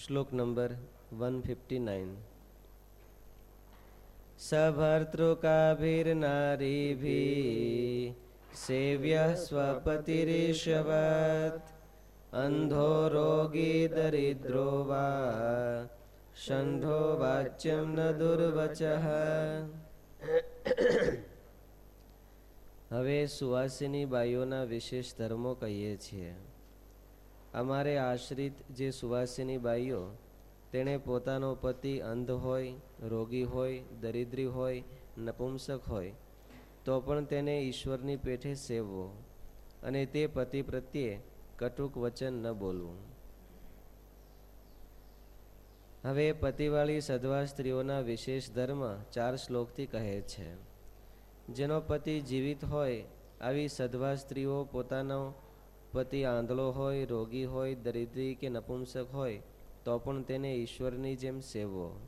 શ્લોક number one fifty nine સભર્તૃકાભિર્નારીભી સેવ્ય સ્વપતિરેશવત અંધો રોગી દરિદ્રો વા ષંઢો વાચ્યમ ન દુર્વચ હવે સુવાસિની બાઈઓના વિશેષ ધર્મો કહીએ છીએ. અમારે આશ્રિત જે સુવાસિની બાઈઓ, તેણે પોતાનો પતિ અંધ હોય, રોગી હોય, દરિદ્રી હોય, નપુંસક હોય, તો પણ તેને ઈશ્વરની પેઠે સેવવો અને તે પતિ પ્રત્યે કટુક વચન ન બોલવું. હવે પતિવાળી સધવા સ્ત્રીઓના વિશેષ ધર્મ ચાર શ્લોકથી કહે છે. જેનો પતિ જીવિત હોય, આવી સધવા સ્ત્રીઓ પોતાનો પતિ આંધળો હોય, રોગી હોય, દરિદ્રી કે નપુંસક હોય, તો પણ તેને ઈશ્વરની જેમ સેવો.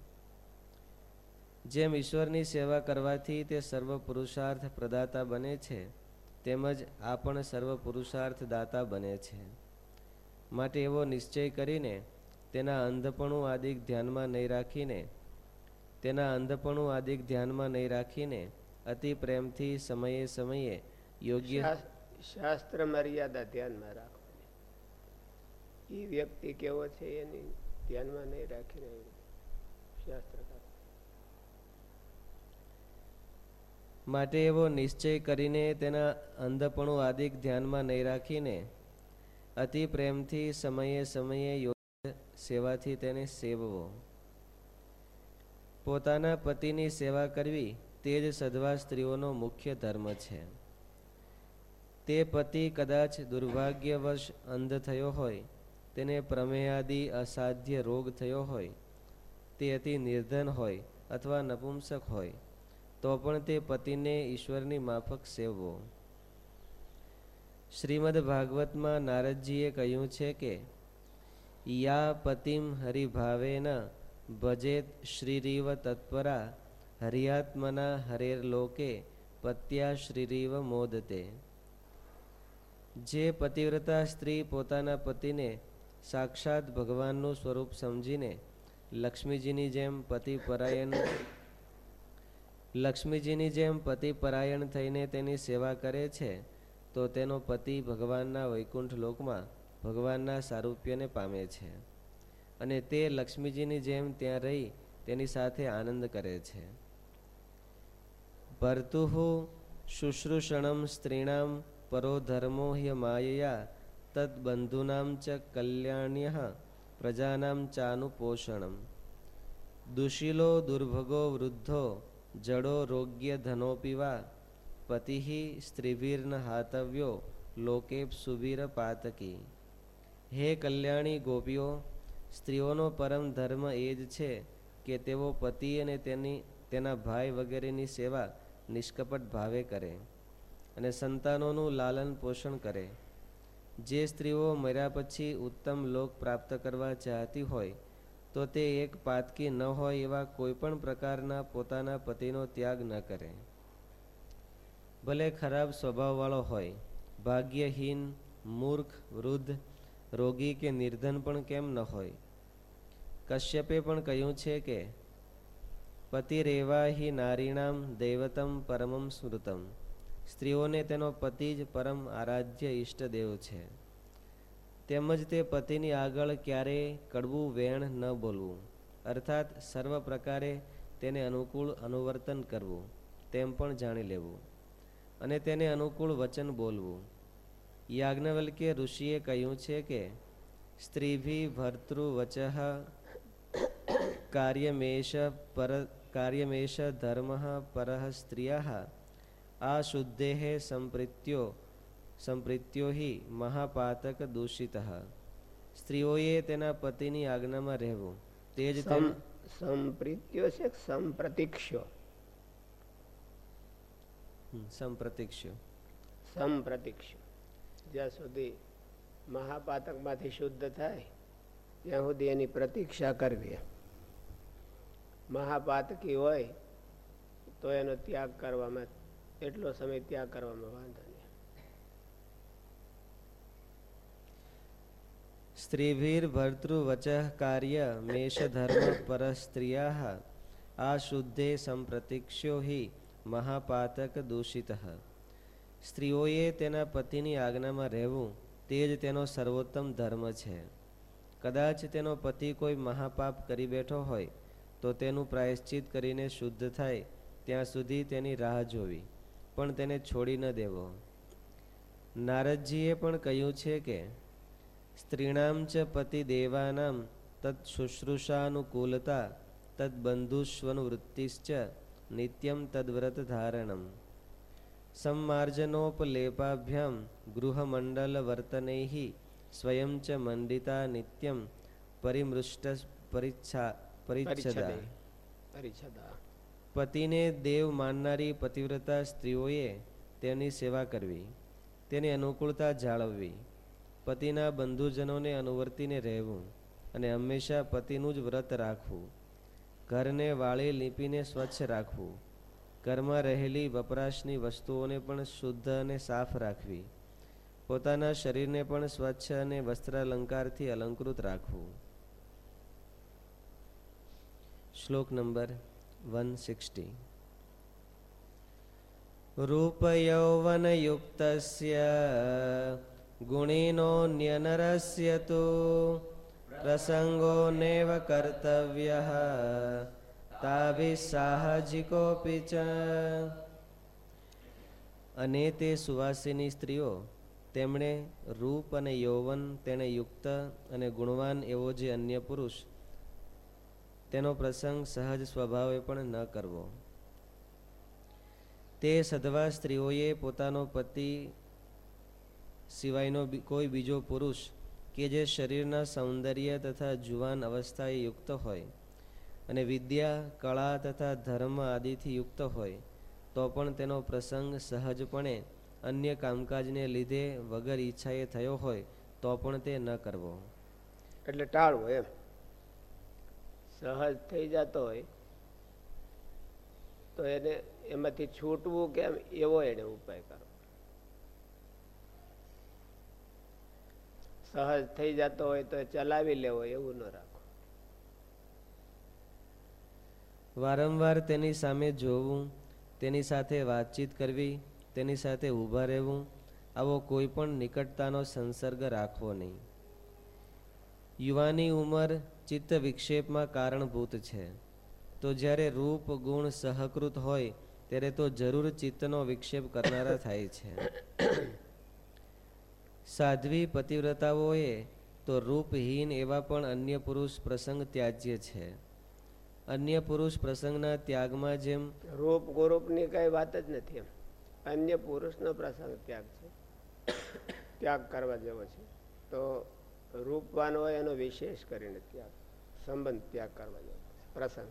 જેમ ઈશ્વરની સેવા કરવાથી તે સર્વ પુરુષાર્થ પ્રદાતા બને છે, તેમજ આ પણ સર્વ પુરુષાર્થ દાતા બને છે. માટે એવો નિશ્ચય કરીને તેના અંધપણું આદિક ધ્યાનમાં નહીં રાખીને, તેના અંધપણું આદિક ધ્યાનમાં નહીં રાખીને અતિ પ્રેમથી સમયે સમયે યોગ્ય શાસ્ત્ર મર્યાદા ધ્યાનમાં રાખવાની. એ વ્યક્તિ કેવો છે એની ધ્યાનમાં નહીં રાખીને શાસ્ત્ર માટે એવો નિશ્ચય કરીને તેના અંધપણું આદિક ધ્યાનમાં નહીં રાખીને અતિ પ્રેમથી સમયે સમયે યોગ્ય સેવાથી તેને સેવવો. પોતાના પતિની સેવા કરવી તે જ સધવા સ્ત્રીઓનો મુખ્ય ધર્મ છે. તે પતિ કદાચ દુર્ભાગ્યવશ અંધ થયો હોય, તેને પ્રમેયાદિ અસાધ્ય રોગ થયો હોય, તે અતિ નિર્ધન હોય અથવા નપુંસક હોય, તો પણ તે પતિને ઈશ્વરની માફક સેવવો. શ્રીમદ ભાગવતમાં નારદજીએ કહ્યું છે કે, યા પતિમ હરિભાવેન ભજેત શ્રીરીવ તત્પરા હરિયાત્મના હરેર લોકે પત્યા શ્રીરીવ મોદતે. જે પતિવ્રતા સ્ત્રી પોતાના પતિને સાક્ષાત ભગવાનનું સ્વરૂપ સમજીને લક્ષ્મીજીની જેમ પતિ પરાયણ લક્ષ્મીજીની જેમ પતિ પરાયણ થઈને તેની સેવા કરે છે, તો તેનો પતિ ભગવાનના વૈકુંઠ લોકમાં ભગવાનના સારૂપ્યને પામે છે અને તે લક્ષ્મીજીની જેમ ત્યાં રહી તેની સાથે આનંદ કરે છે. ભર્તુહુ શુશ્રુષણમ સ્ત્રીણામ પરો ધર્મો હ્ય માયયા તદબંધુનામ ચ કલ્યાણ્ય પ્રજાનામ ચાનુપોષણમ દુશીલો દુર્ભગો વૃદ્ધો જડો રોગ્ય ધનોપીવા પતિ સ્ત્રીભીર્ન હાતવ્યો લોકે સુબીર પાતકી હે કલ્યાણી ગોપીઓ સ્ત્રીઓનો પરમ ધર્મ એ જ છે કે તેઓ પતિ અને તેની તેના ભાઈ વગેરેની સેવા નિષ્કપટ ભાવે કરે અને સંતાનોનું લાલન પોષણ કરે. જે સ્ત્રીઓ મર્યા પછી ઉત્તમ લોક પ્રાપ્ત કરવા ચાહતી હોય, તો તે એક પાતકી ન હોય એવા કોઈ પણ પ્રકારના પોતાના પતિનો ત્યાગ ન કરે. ભલે ખરાબ સ્વભાવવાળો હોય, ભાગ્યહીન, મૂર્ખ, વૃદ્ધ, રોગી કે નિર્ધન પણ કેમ ન હોય? કશ્યપે પણ કહ્યું છે કે, પતિ રેવા હિ નારીણામ દૈવતમ પરમમ સ્મૃતમ. સ્ત્રીઓને તેનો પતિ જ પરમ આરાધ્ય ઈષ્ટદેવ છે. તેમજ તે પતિની આગળ ક્યારેય કડવું વેણ ન બોલવું, અર્થાત સર્વ પ્રકારે તેને અનુકૂળ અનુવર્તન કરવું, તેમ પણ જાણી લેવું અને તેને અનુકૂળ વચન બોલવું. યાજ્ઞવલ્કે ઋષિએ કહ્યું છે કે, સ્ત્રીભી ભર્તૃવચ કાર્યમેશ પર કાર્યમેશ ધર્મ પર સ્ત્રિયા આ શુદ્ધેહ સંપ્રિત્યો સંપ્રિત્યો હિ મહાપાતક દૂષિત સ્ત્રીઓએ તેના પતિની આજ્ઞામાં રહેવું તે જ સંપ્રિત્યો છે સંપ્રતિક્ષો સંપ્રતિક્ષો સંપ્રતિક્ષો જ્યાં સુધી મહાપાતકમાંથી શુદ્ધ થાય ત્યાં સુધી એની પ્રતીક્ષા કરવી મહાપાતકી હોય તો એનો ત્યાગ કરવામાં એટલો સમય ત્યાગ કરવામાં વાંધો સ્ત્રીભીર્ભર્તૃવચ કાર્ય મેષધર્મ પરસ્ત્રિયા આ શુદ્ધે સંપ્રતિક્ષ્યો હિ મહાપાતક દૂષિત. સ્ત્રીઓએ તેના પતિની આજ્ઞામાં રહેવું તે જ તેનો સર્વોત્તમ ધર્મ છે. કદાચ તેનો પતિ કોઈ મહાપાપ કરી બેઠો હોય તો તેનું પ્રાયશ્ચિત કરીને શુદ્ધ થાય ત્યાં સુધી તેની રાહ જોવી. પણ તેને છોડી ન દેવો. નારદજીએ પણ કહ્યું છે કે, સ્ત્રીણામ ચ પતિ દેવાનામ તત્ તદ બંધુષ્વનુવૃત્તિશ્ચ નિત્યમ તદ્વ્રત ધારણમ. સંમાર્જનોપલેપાભ્યામ ગૃહમંડલ વર્તનૈ સ્વયં ચ મંડિતા નિત્યમ પરિમૃષ્ટ પરિચ્છા પરિચ્છદા. પરિચ્છદા. પતિને દેવ માનનારી પતિવ્રતા સ્ત્રીઓએ તેની સેવા કરવી, તેની અનુકૂળતા જાળવવી, પતિના બંધુજનોને અનુવર્તીને રહેવું અને હંમેશા પતિનું જ વ્રત રાખવું, ઘરને વાળી લીપીને સ્વચ્છ રાખવું, ઘરમાં રહેલી વપરાશની વસ્તુઓને પણ શુદ્ધ અને સાફ રાખવી, પોતાના શરીરને પણ સ્વચ્છ અને વસ્ત્રાલંકારથી અલંકૃત રાખવું. શ્લોક નંબર વન સિક્સટી રૂપયૌવનયુક્તસ્ય ગુણિનોન્યનરસ્ય તો પ્રસંગો નેવ કર્તવ્ય તાભિસાહજિકોપી ચ અને તે સુવાસીની સ્ત્રીઓ તેમણે રૂપ અને યૌવન તેણે યુક્ત અને ગુણવાન એવો જે અન્ય પુરુષ તેનો પ્રસંગ સહજ સ્વભાવે પણ ન કરવો. તે સધવા સ્ત્રીઓએ પોતાનો પતિ સિવાયનો કોઈ બીજો પુરુષ કે જે શરીરના સૌંદર્ય તથા જુવાન અવસ્થાએ યુક્ત હોય અને વિદ્યા, કળા તથા ધર્મ આદિથી યુક્ત હોય, તો પણ તેનો પ્રસંગ સહજપણે અન્ય કામકાજને લીધે વગર ઈચ્છાએ થયો હોય, તો પણ તે ન કરવો. એટલે ટાળવો એમ. સહજ થઈ જતો હોય, તો એને એમાંથી છૂટવું કેમ? એવો એને ઉપાય કરો. સહજ થઈ જતો હોય તો ચલાવી લેવો, એવું ન રાખો. વારંવાર તેની સામે જોવું, તેની સાથે વાતચીત કરવી, તેની સાથે ઊભા રહેવું, આવો કોઈ પણ નિકટતાનો સંસર્ગ રાખવો નહીં. યુવાની ઉંમર ચિત્ત વિક્ષેપમાં કારણભૂત છે. તો જ્યારે રૂપ, ગુણ સહકૃત હોય, ત્યારે તો જરૂર ચિત્તનો વિક્ષેપ કરનારા થાય છે. સાધ્વી પતિવ્રતાઓએ તો રૂપહીન એવા પણ અન્ય પુરુષ પ્રસંગ ત્યાજ્ય છે. અન્ય પુરુષ પ્રસંગના ત્યાગમાં જેમ રૂપ, ગોરૂપની કઈ વાત જ નથી એમ. અન્ય પુરુષનો પ્રસંગ ત્યાગ છે. ત્યાગ કરવા જેવો છે. તો રૂપવાન હોય એનો વિશેષ કરીને ત્યાગ, સંબંધ ત્યાગ કરવાનો પ્રસંગ.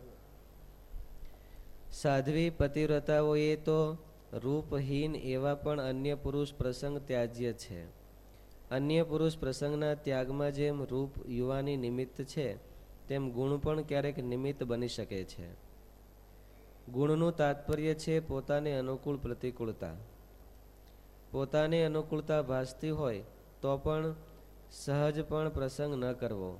સાધ્વી પતિવ્રતાઓએ તો રૂપહીન એવા પણ અન્ય પુરુષ પ્રસંગ ત્યાજ્ય છે. અન્ય પુરુષ પ્રસંગના ત્યાગમાં જેમ રૂપ યુવાની નિમિત્ત છે, તેમ ગુણ પણ ક્યારેક નિમિત્ત બની શકે છે. ગુણનું તાત્પર્ય છે પોતાને અનુકૂળ પ્રતિકૂળતા. પોતાને અનુકૂળતા ભાસતી હોય તો પણ સહજ પણ પ્રસંગ ન કરવો.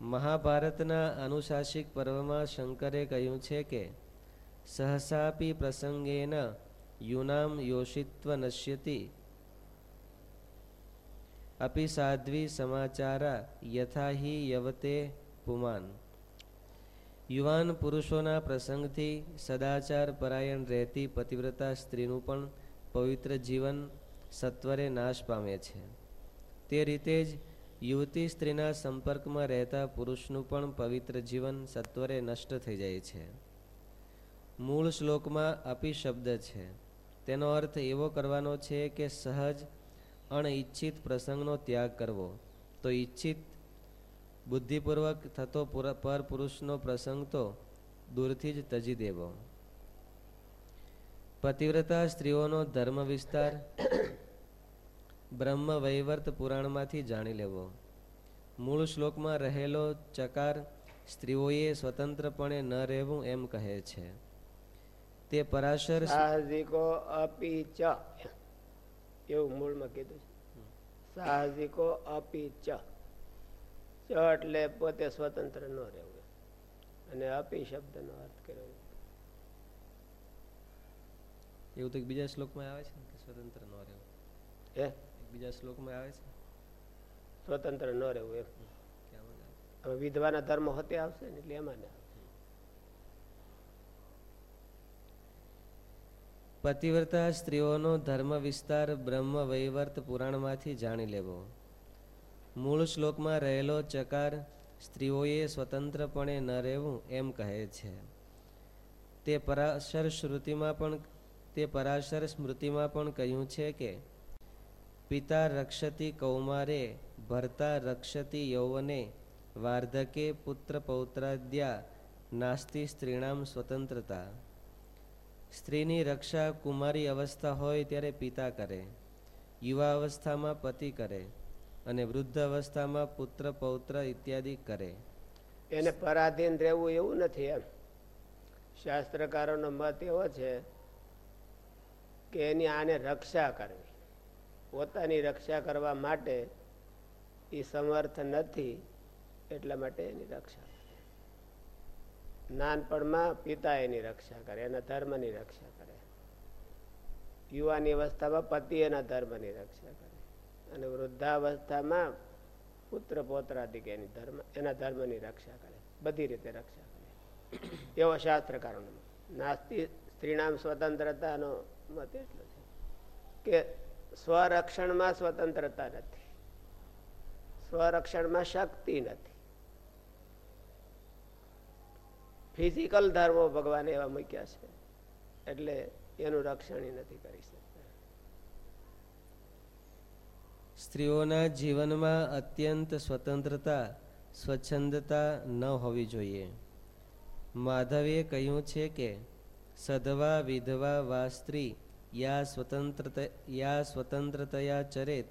મહાભારતના અનુશાસિક પર્વમાં શંકરે કહ્યું છે કે, સહસાપી પ્રસંગેન યુનામ યોષિત્વ નશ્યતી. અપી સાધ્વી સમાચારા યથા હિ યવતે પુમાન. યુવાન પુરુષોના પ્રસંગથી સદાચાર પરાયણ રહેતી પતિવ્રતા સ્ત્રીનું પણ પવિત્ર જીવન સત્વરે નાશ પામે છે. તે રીતે જ યુવતી સ્ત્રીના સંપર્કમાં રહેતા પુરુષનું પણ પવિત્ર જીવન સત્વરે નષ્ટ થઈ જાય છે. મૂળ શ્લોકમાં અપી શબ્દ છે. તેનો અર્થ એવો કરવાનો છે કે સહજ અણઇચ્છિત પ્રસંગનો ત્યાગ કરવો. તો ઈચ્છિત, બુદ્ધિપૂર્વક થતો પર પુરુષનો પ્રસંગ તો દૂરથી જ તજી દેવો. પતિવ્રતા સ્ત્રીઓનો ધર્મ વિસ્તાર બ્રહ્મ વૈવર્ત પુરાણમાંથી જાણી લેવો. મૂળ શ્લોકમાં રહેલો ચકાર સ્ત્રીઓએ સ્વતંત્રપણે ન રહેવું એમ કહે છે. તે પરાશર સાહસિકો અપી ચ. એવું મૂળમાં કીધું છે. સાહસિકો અપી ચ. ચ એટલે પોતે સ્વતંત્ર ન રહેવું અને અપી શબ્દનો અર્થ કર્યો. એવું તો બીજા શ્લોકમાં આવે છે કે સ્વતંત્ર ન રહેવું. હે? બીજા શ્લોકમાં આવે છે? સ્વતંત્ર ન રહેવું એમ. હવે વિધવાના ધર્મ હતે આવશે ને એટલે એમાં ને પતિવ્રતા સ્ત્રીઓનો ધર્મ વિસ્તાર બ્રહ્મ વૈવર્ત પુરાણમાંથી જાણી લેવો. મૂળ શ્લોકમાં રહેલો ચકાર સ્ત્રીઓએ સ્વતંત્રપણે ન રહેવું એમ કહે છે. તે પરાશર શ્રુતિમાં પણ તે પરાશર સ્મૃતિમાં પણ કહ્યું છે કે પિતા રક્ષતી કૌમારે, ભરતા રક્ષતી યૌવને, વાર્ધકે પુત્ર પૌત્રાદ્યા, નાસ્તિ સ્ત્રીણામ સ્વતંત્રતા. સ્ત્રીની રક્ષા કુમારી અવસ્થા હોય ત્યારે પિતા કરે, યુવા અવસ્થામાં પતિ કરે અને વૃદ્ધ અવસ્થામાં પુત્ર, પૌત્ર ઇત્યાદિ કરે. એને પરાધીન રહેવું એવું નથી એમ. શાસ્ત્રકારોનો મત એવો છે કે એની આને રક્ષા કરવી. પોતાની રક્ષા કરવા માટે એ સમર્થ નથી એટલા માટે એની રક્ષા નાનપણમાં પિતા એની રક્ષા કરે, એના ધર્મની રક્ષા કરે. યુવાની અવસ્થામાં પતિ એના ધર્મની રક્ષા કરે. અને વૃદ્ધાવસ્થામાં પુત્ર પૌત્રાદિક એની ધર્મ, એના ધર્મની રક્ષા કરે. બધી રીતે રક્ષા કરે. એવો શાસ્ત્રકારોનો નાસ્તિ સ્ત્રીનામ સ્વતંત્રતાનો મત એટલો છે કે સ્વરક્ષણમાં સ્વતંત્રતા નથી. સ્વરક્ષણમાં શક્તિ નથી. ફિઝિકલ ધર્મો ભગવાને એવા મૂક્યા છે. એટલે એનું રક્ષણ નથી કરી શકતા. સ્ત્રીઓના જીવનમાં અત્યંત સ્વતંત્રતા, સ્વચ્છંદતા ન હોવી જોઈએ. માધવે કહ્યું છે કે, સધવા વિધવા વા સ્ત્રી યા સ્વતંત્ર યા સ્વતંત્રતયા ચરેત,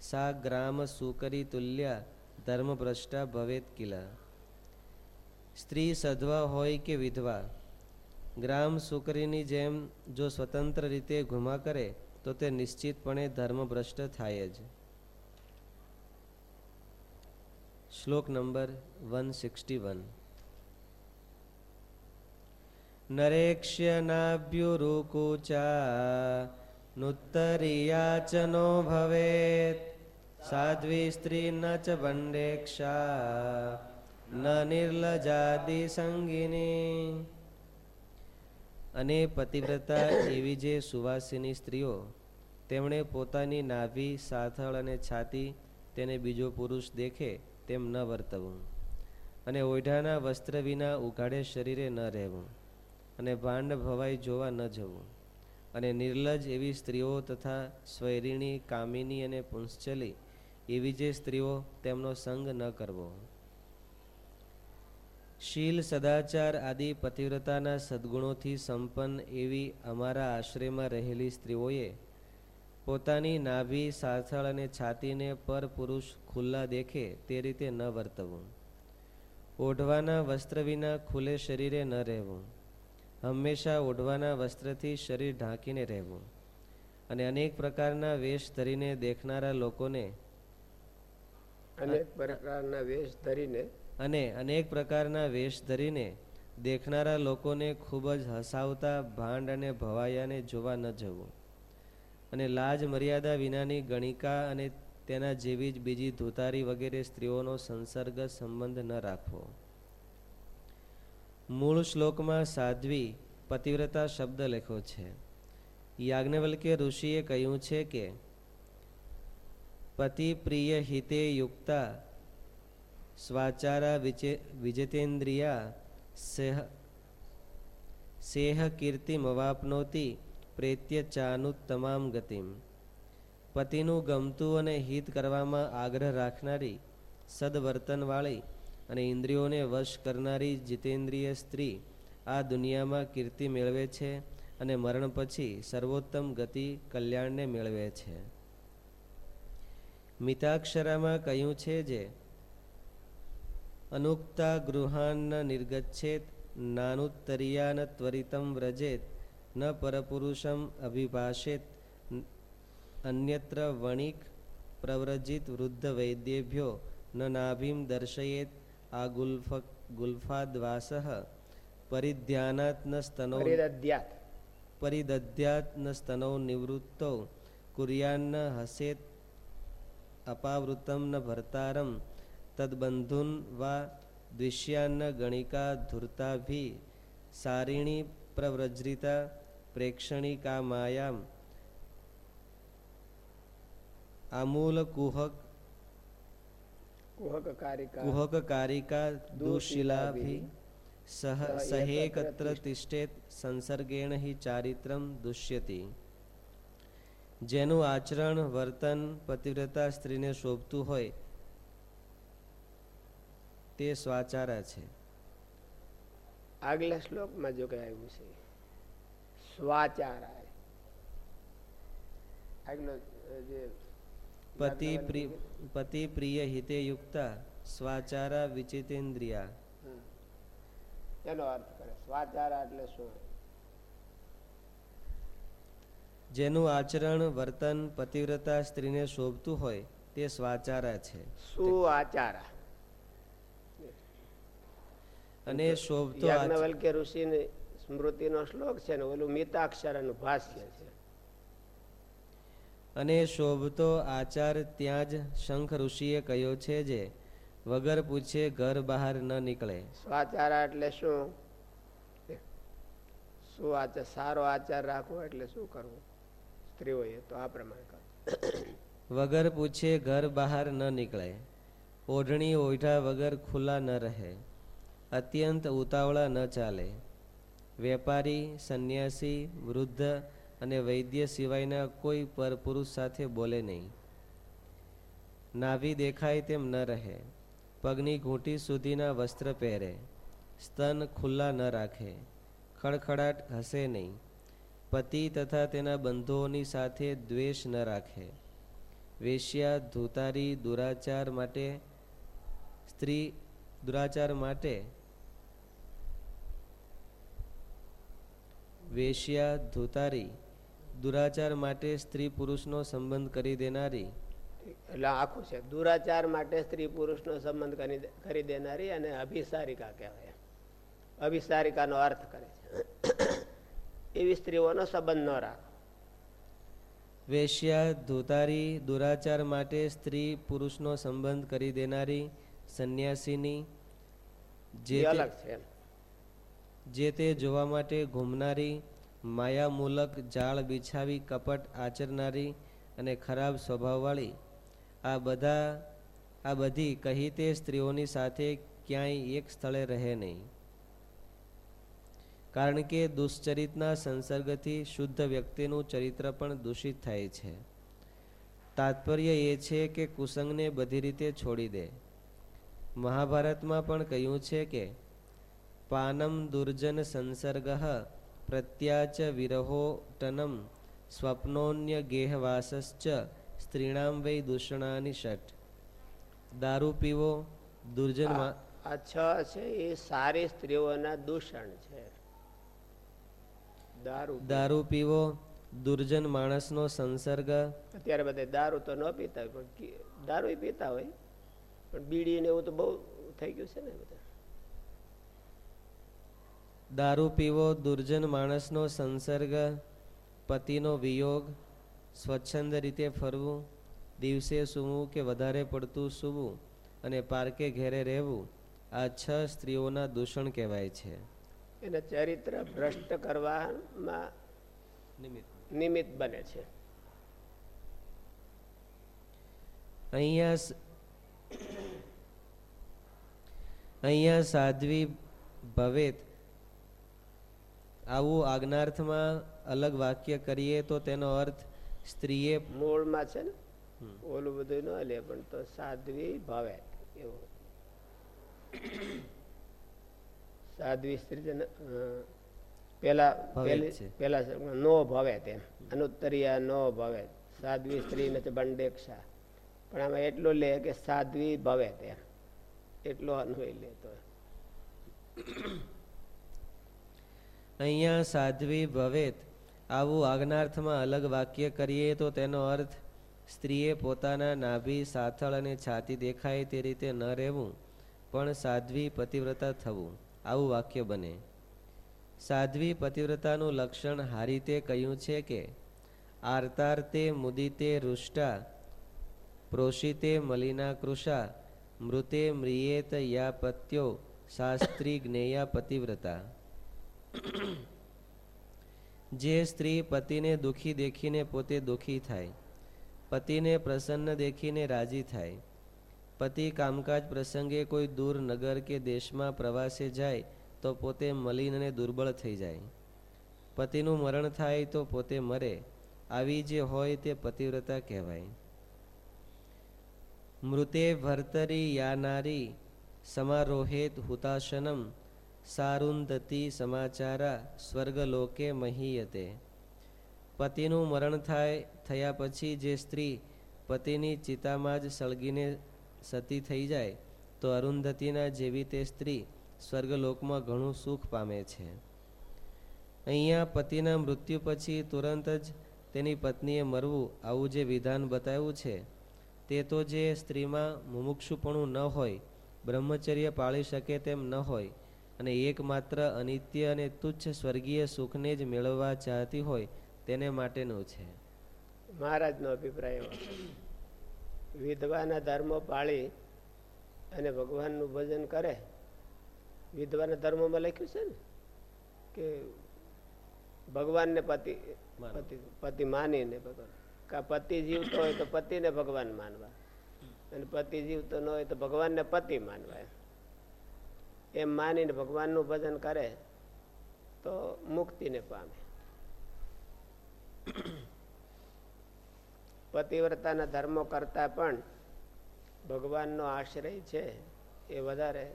સા ગ્રામ સુકરી તુલ્યા ધર્મભ્રષ્ટા ભવેત કિલા. સ્ત્રી સધવા હોય કે વિધવા, ગ્રામ સુકરીની જેમ જો સ્વતંત્ર રીતે ઘુમા કરે, તો તે નિશ્ચિતપણે ધર્મભ્રષ્ટ થાય જ. શ્લોક નંબર વન સિક્સટી વન ચ નો ભવેત સાધ્વી સ્ત્રી ન ચ બંડેક્ષા ન નિર્લજાદિ સંગીની અને પતિવ્રતા એવી જે સુવાસીની સ્ત્રીઓ તેમણે પોતાની નાભી, સાથળ અને છાતી તેને બીજો પુરુષ દેખે તેમ ન વર્તવું અને ઓઢાના વસ્ત્ર વિના ઉઘાડે શરીરે ન રહેવું. અને ભાંડ ભવાઈ જોવા ન જવું. અને નિર્લજ એવી સ્ત્રીઓ તથા સ્વૈરિણી, કામિની અને પુંશ્ચલી એવી જે સ્ત્રીઓ તેમનો સંગ ન કરવો. શીલ, સદાચાર આદિ પતિવ્રતાના સદગુણોથી સંપન્ન એવી અમારા આશ્રયમાં રહેલી સ્ત્રીઓએ પોતાની નાભી સાથળ અને છાતીને પર પુરુષ ખુલ્લા દેખે તે રીતે ન વર્તવું. ઓઢવાના વસ્ત્ર વિના ખુલ્લે શરીરે ન રહેવું. હંમેશા ઓઢવાના વસ્ત્રથી શરીર ઢાંકીને રહેવું. અને અનેક પ્રકારના વેશ ધરીને દેખનારા લોકોને અનેક પ્રકારના વેશ ધરીને અને અનેક પ્રકારના વેશ ધરીને દેખનારા લોકોને ખૂબ જ હસાવતા ભાંડ અને ભવાયાને જોવા ન જવું. અને લાજ મર્યાદા વિનાની ગણિકા અને તેના જેવી જ બીજી ધોતારી વગેરે સ્ત્રીઓનો સંસર્ગ સંબંધ ન રાખવો. મૂળ શ્લોકમાં સાધ્વી પતિવ્રતા શબ્દ લખ્યો છે. યાજ્ઞવલ્કે ઋષિએ કહ્યું છે કે, પતિ પ્રિય હિતે યુક્તા, સ્વાચારા વિજેતેન્દ્રિયા, સેહ સેહ કીર્તિમવાપનોતી પ્રેત્ય ચાનું તમામ ગતિમ. પતિનું ગમતું અને હિત કરવામાં આગ્રહ રાખનારી સદવર્તનવાળી અને ઇન્દ્રિયોને વશ કરનારી જીતેન્દ્રિય સ્ત્રી આ દુનિયામાં કીર્તિ મેળવે છે અને મરણ પછી સર્વોત્તમ ગતિ કલ્યાણને મેળવે છે. મિતાક્ષરામાં કહ્યું છે જે અનુક્તા ગૃહાન નિર્ગચ્છેત નાનુત્તરિયા ન ત્વરિતમ વ્રજેત, ન પરપુરુષમ અભિભાષેત, અન્યત્ર વણિક પ્રવ્રજિત વૃદ્ધ વૈદ્યેભ્યો ન નાભિમ દર્શયેત આ ગુલ્ફ ગુલ્ફાદ્વાસ પરિધ્યાનાત્ન સ્તનો પરિદધ્યાત. પરિદધ્યાત્ન સ્તનો નિવૃત્તો કુર્યાન્ન હસેત અપાવૃતમ ન ભર્તારમ તદબંધુન વા દ્વિષ્યાન્ન ગણિકા ધૂર્તાભિ સારિણી પ્રવ્રજ્રિતા પ્રેક્ષણિકા માયામ આમૂલ કુહક કારિકા સહેકત્ર તિષ્ઠેત સંસર્ગેણ હિ ચારિત્રમ દુષ્યતિ જેનું આચરણ વર્તન પતિવ્રતા સ્ત્રીને શોભતું હોય તે સ્વાચારા છે. આગલા શ્લોકમાં જો આવ્યું છે સ્વાચારા આગલો જે પતિ પતિ પ્રિય હિતે યુક્તા સ્વાચારા વિચિતેન્દ્રિયા એનો અર્થ કરે સ્વાચારા એટલે શું જેનું આચરણ વર્તન પતિવ્રતા સ્ત્રીને શોભતું હોય તે સ્વાચારા છે સુઆચારા અને શોભતો યાજ્ઞવલ્ક્ય ઋષિની સ્મૃતિનો શ્લોક છે ને ઓલું મિતાક્ષરનું ભાષ્ય છે. અને શોભતો આચાર ત્યાં જ શંખ ઋષિએ કહ્યો છે જે વગર પૂછે ઘર બહાર ન નીકળે. સ્વાચારા એટલે શું? શું આચાર સારો આચાર રાખવો એટલે શું કરવું? સ્ત્રીઓએ તો આ પ્રમાણે કરવું વગર પૂછે ઘર બહાર ન નીકળે. ઓઢણી ઓઢા વગર ખુલ્લા ન રહે. અત્યંત ઉતાવળા ન ચાલે. વેપારી સંન્યાસી વૃદ્ધ અને વૈદ્ય સિવાયના કોઈ પર પુરુષ સાથે બોલે નહીં. નાભી દેખાય તેમ ન રહે. પગની ઘૂંટી સુધીના વસ્ત્ર પહેરે. સ્તન ખુલ્લા ન રાખે. ખડખડાટ હસે નહીં. પતિ તથા તેના બંધુઓની સાથે દ્વેષ ન રાખે. વેશ્યા ધૂતારી દુરાચાર માટે, સ્ત્રી દુરાચાર માટે. વેશ્યા ધૂતારી દુરાચાર માટે સ્ત્રી પુરુષનો સંબંધ કરી દેનારી. એટલે આખું છે. દુરાચાર માટે સ્ત્રી પુરુષનો સંબંધ કરી દેનારી અને અભિસારિકા કહેવાય. અભિસારિકાનો અર્થ કરે છે. એવી સ્ત્રીઓનો સંબંધ ન રાખ. વેશ્યા ધોતારી દુરાચાર માટે સ્ત્રી પુરુષનો સંબંધ કરી દેનારી સંન્યાસીની જે અલગ છે જે તે જોવા માટે ઘૂમનારી માયામૂલક જાળ બિછાવી કપટ આચરનારી અને ખરાબ સ્વભાવવાળી. આ બધા, આ બધી કહી તે સ્ત્રીઓની સાથે ક્યાંય એક સ્થળે રહે નહીં. કારણ કે દુષ્ચરિતના સંસર્ગથી શુદ્ધ વ્યક્તિનું ચરિત્ર પણ દૂષિત થાય છે. તાત્પર્ય એ છે કે કુસંગને બધી રીતે છોડી દે. મહાભારતમાં પણ કહ્યું છે કે, પાનમ દુર્જન સંસર્ગ પ્રત્યાચ વિરહોટનમ સ્વપ્નોન્ય ગેહવાસશ્ચ સ્ત્રીણામ વૈ દૂષણાની ષટ દારૂ પીવો દુર્જન આ છ છે એ સારી સ્ત્રીઓના દૂષણ છે। દારૂ દારૂ પીવો દુર્જન માણસનો સંસર્ગ અત્યારે બધા દારૂ તો ન પીતા હોય પણ દારૂ પીતા હોય પણ બીડી ને એવું તો બહુ થઈ ગયું છે ને બધા। દારૂ પીવો દુર્જન માણસનો સંસર્ગ પતિનો વિયોગ સ્વચ્છંદ રીતે ફરવું દિવસે સૂવું કે વધારે પડતું સૂવું અને પાર્કે ઘેરે રહેવું આ છ સ્ત્રીઓના દૂષણ કહેવાય છે. એના ચરિત્ર ભ્રષ્ટ કરવામાં નિમિત્ત બને. છે. અહીંયા અહીંયા સાધ્વી ભવેત આવું આજ્ઞાર્થમાં અલગ વાક્ય કરીએ તો તેનો અર્થ સ્ત્રીએ મૂળમાં છે ને? ઓલું બધું ન લે પણ તો સાધ્વી ભાવે. એવું. સાધ્વી સ્ત્રી છે પેલા. પેલા નો ભાવે તેમ. અનુત્તરિયા નો ભાવે. સાધ્વી સ્ત્રી નથી બંડેક્ષા. પણ આમાં એટલું લે કે સાધ્વી ભાવે તેમ. એટલો અન્વય લે તો. અહીંયા સાધ્વી ભવેત. આવું આજ્ઞાર્થમાં અલગ વાક્ય કરીએ તો તેનો અર્થ, સ્ત્રીએ પોતાના નાભી સાથળ અને છાતી દેખાય તે રીતે ન રહેવું, પણ સાધ્વી પતિવ્રતા થવું. આવું વાક્ય બને. સાધ્વી પતિવ્રતાનું લક્ષણ હારીતે કહ્યું છે કે, આર્તાર્તે મુદિતે રુષ્ટા, પ્રોષિતે મલિના કૃષા મૃતે મ્રિયેત યા પત્યો, શાસ્ત્રી જ્ઞેયા પતિવ્રતા. જે સ્ત્રી પતિને દુઃખી દેખીને પોતે દુઃખી થાય, પતિને પ્રસન્ન દેખીને રાજી થાય, પતિ કામકાજ પ્રસંગે કોઈ દૂર નગર કે દેશમાં પ્રવાસે જાય તો પોતે મલિન અને દુર્બળ થઈ જાય. પતિનું મરણ થાય તો પોતે મરે, આવી જે હોય તે પતિવ્રતા કહેવાય. મૃતે ભર્તરી યાનારી, સમારોહેત હુતાશનમ સારુંદતી સમાચારા સ્વર્ગલોકે મહીયતે. પતિનું મરણ થાય, થયા પછી જે સ્ત્રી પતિની ચિતામાં જ સળગીને સતી થઈ જાય, તો અરુંધતીના જેવી તે સ્ત્રી સ્વર્ગલોકમાં ઘણું સુખ પામે છે. અહીંયા પતિના મૃત્યુ પછી તુરંત જ તેની પત્નીએ મરવું આવું જે વિધાન બતાવ્યું છે, તે તો જે સ્ત્રીમાં મુમુક્ષુપણું ન હોય, બ્રહ્મચર્ય પાળી શકે તેમ ન હોય અને એકમાત્ર અનિત્ય અને તુચ્છ સ્વર્ગીય સુખને જ મેળવવા ચાહતી હોય તેને માટેનું છે. મહારાજનો અભિપ્રાય એવો. વિધવાના ધર્મો પાળી અને ભગવાનનું ભજન કરે. વિધવાના ધર્મોમાં લખ્યું છે ને કે ભગવાનને પતિ પતિ પતિ માનીને ભગવાન. કા પતિ જીવતો હોય તો પતિને ભગવાન માનવા. અને પતિ જીવતો ન હોય તો ભગવાનને પતિ માનવા એમ માનીને ભગવાનનું ભજન કરે, તો મુક્તિને પામે. પતિવ્રતાના ધર્મો કરતા પણ ભગવાનનો આશ્રય છે એ વધારે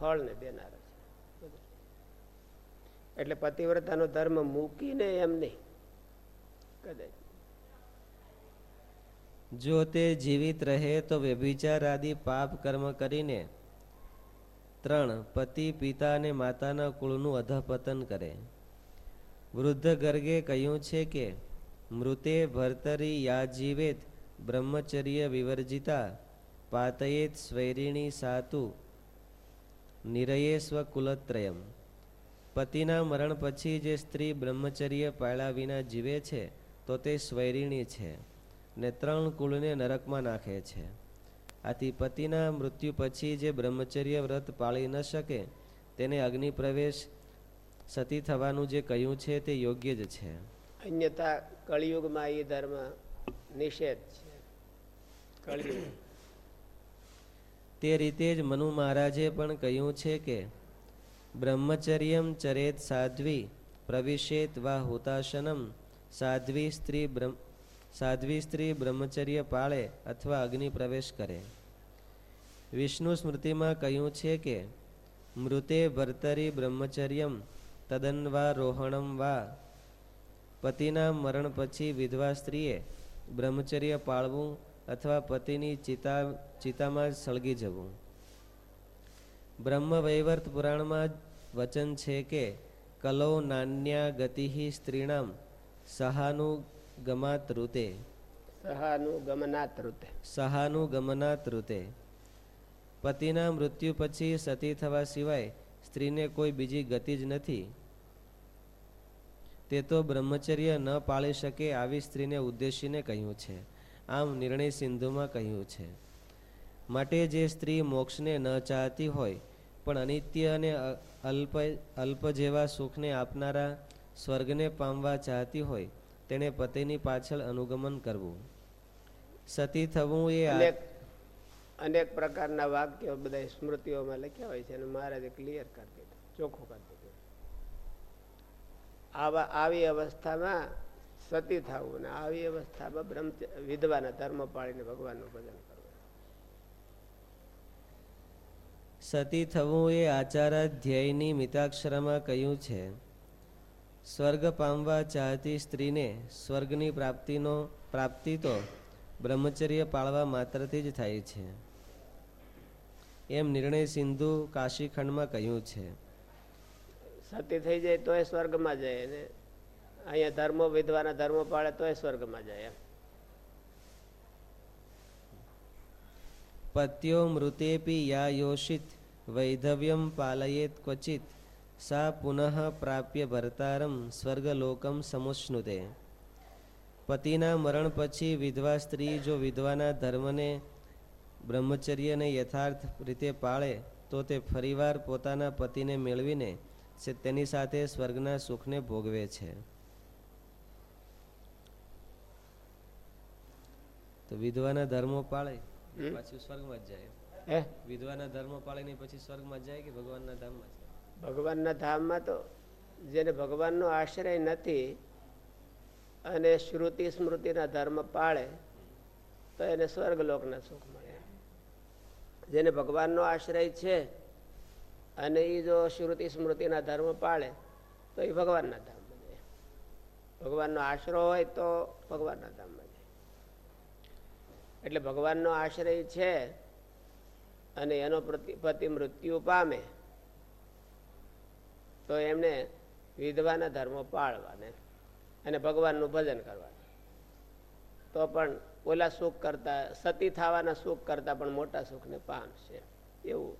ફળને દેનાર છે. એટલે પતિવ્રતાનો ધર્મ મૂકીને એમ નહીં. કદાચ. જો તે જીવિત રહે તો વ્યભિચાર આદિ પાપ કર્મ કરીને ત્રણ પતિ પિતા અને માતાના કુળનું અધપતન કરે. વૃદ્ધ ગર્ગે કહ્યું છે કે, મૃતે ભર્તરી યાજીવેત બ્રહ્મચર્ય વિવર્જિતા પાતયેત સ્વૈરિણી સાતુ નિરયે સ્વકુલત્રયમ. પતિના મરણ પછી જે સ્ત્રી બ્રહ્મચર્ય પાળ્યા વિના જીવે છે, તો તે સ્વૈરિણી છે ને ત્રણ કુળને નરકમાં નાખે છે. આથી પતિના મૃત્યુ પછી જે બ્રહ્મચર્ય વ્રત પાળી ન શકે તેને અગ્નિ પ્રવેશ સતી થવાનું જે કહ્યું છે તે યોગ્ય જ છે. અન્યથા કળિયુગમાં એ ધર્મ નિષેધ છે. કળિયુગ. તે રીતે જ મનુ મહારાજે પણ કહ્યું છે કે બ્રહ્મચર્યમ ચરેત સાધ્વી પ્રવિશેત વા હુતાશનમ સાધ્વી સ્ત્રી બ્રહ્મ સાધ્વી સ્ત્રી બ્રહ્મચર્ય પાળે અથવા અગ્નિ પ્રવેશ કરે. વિષ્ણુ સ્મૃતિમાં કહ્યું છે કે, મૃતે ભર્તરી બ્રહ્મચર્યમ તદન્વા રોહણમ વા. પતિના મરણ પછી વિધવા સ્ત્રીએ બ્રહ્મચર્ય પાળવું અથવા પતિની ચિતા, ચિતામાં સળગી જવું. બ્રહ્મવૈવર્ત પુરાણમાં વચન છે કે, કલો નાન્યા ગતિ સ્ત્રીણામ સહાનું ગમાત ઋતે. સહાનું ગમનાત ઋતે. સહાનું ગમનાત ઋતે. પતિના મૃત્યુ પછી સતી થવા સિવાય સ્ત્રીને કોઈ બીજી ગતિ જ નથી. તે તો બ્રહ્મચર્ય ન પાળી શકે આવી સ્ત્રીને ઉદ્દેશીને કહ્યું છે. આમ નિર્ણય સિંધુમાં કહ્યું છે. માટે જે સ્ત્રી મોક્ષને ન ચાહતી હોય પણ અનિત્ય અને અલ્પ અલ્પ જેવા સુખને આપનારા સ્વર્ગને પામવા ચાહતી હોય તેણે પતિની પાછળ અનુગમન કરવું. સતી થવું એ અનેક પ્રકારના વાક્યો બધા સ્મૃતિઓમાં લખ્યા હોય છે અને મહારાજે ક્લિયર કરી દીધું ચોખ્ખું કરી દીધું. આવા આવી અવસ્થામાં સતી થવું ને આવી અવસ્થામાં બ્રહ્મ વિધવાના ધર્મ પાળીને ભગવાનનું ભજન કરવું. સતી થવું એ આચારાધ્યાયની મિતાક્ષરમાં કહ્યું છે. સ્વર્ગ પામવા ચાહતી સ્ત્રીને સ્વર્ગની પ્રાપ્તિનો પ્રાપ્તિ તો બ્રહ્મચર્ય પાળવા માત્રથી જ થાય છે. એમ નિર્ણય સિંધુ કાશીખંડમાં કહ્યું છે. સતી થઈ જાય તોય સ્વર્ગમાં જાય ને. અહીંયા ધર્મો વિધવાના ધર્મો પાળે તોય સ્વર્ગમાં જાય પત્યો મૃતેપી યા યોષિત વૈધવ્યમ પાલયેત ક્વચિત. સા પુનઃ પ્રાપ્ય ભરતારમ સ્વર્ગલોકમ સમુષ્ણુતે પતિના મરણ પછી વિધવા સ્ત્રી જો વિધવાના ધર્મને બ્રહ્મચર્યને યથાર્થ રીતે પાળે તો તે ફરીવાર પોતાના પતિને મેળવીને તેની સાથે સ્વર્ગના સુખને ભોગવે છે તો વિધવાના ધર્મો પાળે પછી સ્વર્ગમાં જ જાય વિધવાના ધર્મો પાળે નહીં પછી સ્વર્ગમાં જાય કે ભગવાનના ધામમાં જાય ભગવાનના ધામમાં તો જેને ભગવાનનો આશ્રય નથી અને શ્રુતિ સ્મૃતિના ધર્મ પાળે, તો એને સ્વર્ગલોકના સુખ મળે. જેને ભગવાનનો આશ્રય છે અને એ જો શ્રુતિ સ્મૃતિના ધર્મ પાળે, તો એ ભગવાનના ધામમાં જાય. ભગવાનનો આશરો હોય તો ભગવાનના ધામમાં જાય. એટલે ભગવાનનો આશ્રય છે અને એનો પતિ મૃત્યુ પામે તો એમને વિધવાના ધર્મો પાળવાને અને ભગવાનનું ભજન કરવાનું. તો પણ ઓલા સુખ કરતા, સતી થવાના સુખ કરતા પણ મોટા સુખને પામશે એવું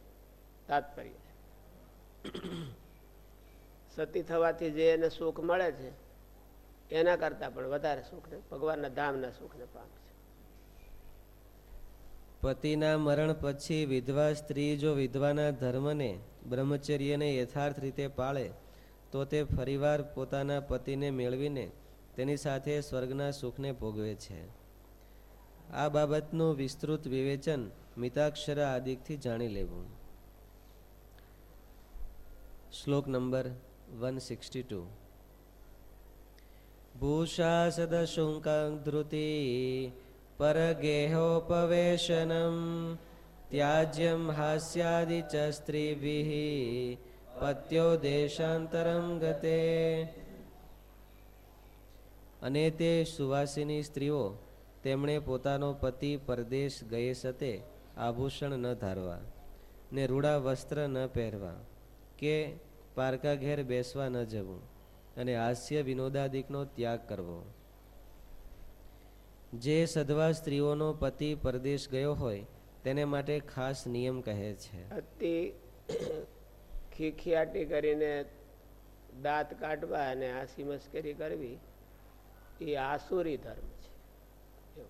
તાત્પર્ય સતી થવાથી જે એને સુખ મળે છે, એના કરતા પણ વધારે સુખને, ભગવાનના ધામના સુખને પામશે પતિના મરણ પછી વિધવા સ્ત્રી જો વિધવાના ધર્મને બ્રહ્મચર્યને યથાર્થ રીતે પાળે, તો તે ફરીવાર પોતાના પતિને મેળવીને તેની સાથે સ્વર્ગના સુખને ભોગવે છે. આ બાબતનું વિસ્તૃત વિવેચન મિતાક્ષર આદિકથી જાણી લેવું. શ્લોક નંબર વન સિક્સટી ટુ. ભૂષાસદશુંકધૃતિ પરગેહોપવેશનમ ત્યાજ્યમ હાસ્યાદિ ચ સ્ત્રીભિઃ પત્યો દેશાંતરમ ગતે અને તે સુવાસીની સ્ત્રીઓ તેમણે પોતાનો પતિ પરદેશ ગયે સતે આભૂષણ ન ધારવા ને રૂડા વસ્ત્ર ન પહેરવા કે પારકા ઘેર બેસવા ન જવું અને હાસ્ય વિનોદાદિકનો ત્યાગ કરવો. જે સધવા સ્ત્રીઓનો પતિ પરદેશ ગયો હોય, તેને માટે ખાસ નિયમ કહે છે. અતિ ખીખીયાટી કરીને દાંત કાઢવા અને હાસી મસ્કરી કરવી, એ આસુરી ધર્મ છે.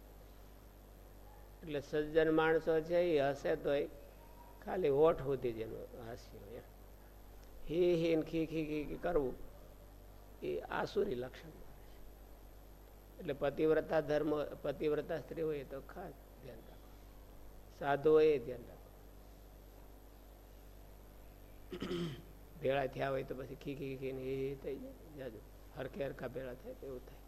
એટલે સજ્જન માણસો છે, એ હશે તો ખાલી હોઠ સુધી જેનું હાસ્ય હોય હી હી ખી ખી ખી કરવું, એ આસુરી લક્ષણ એટલે પતિવ્રતા ધર્મ, પતિવ્રતા સ્ત્રી હોય તો ખાસ ધ્યાન રાખો. સાધુ હોય ધ્યાન રાખો. ભેળા થયા હોય તો પછી ખી ખી ખી એ થઈ જાય. જાજુ હરખે હરખા ભેળા થાય એવું થાય.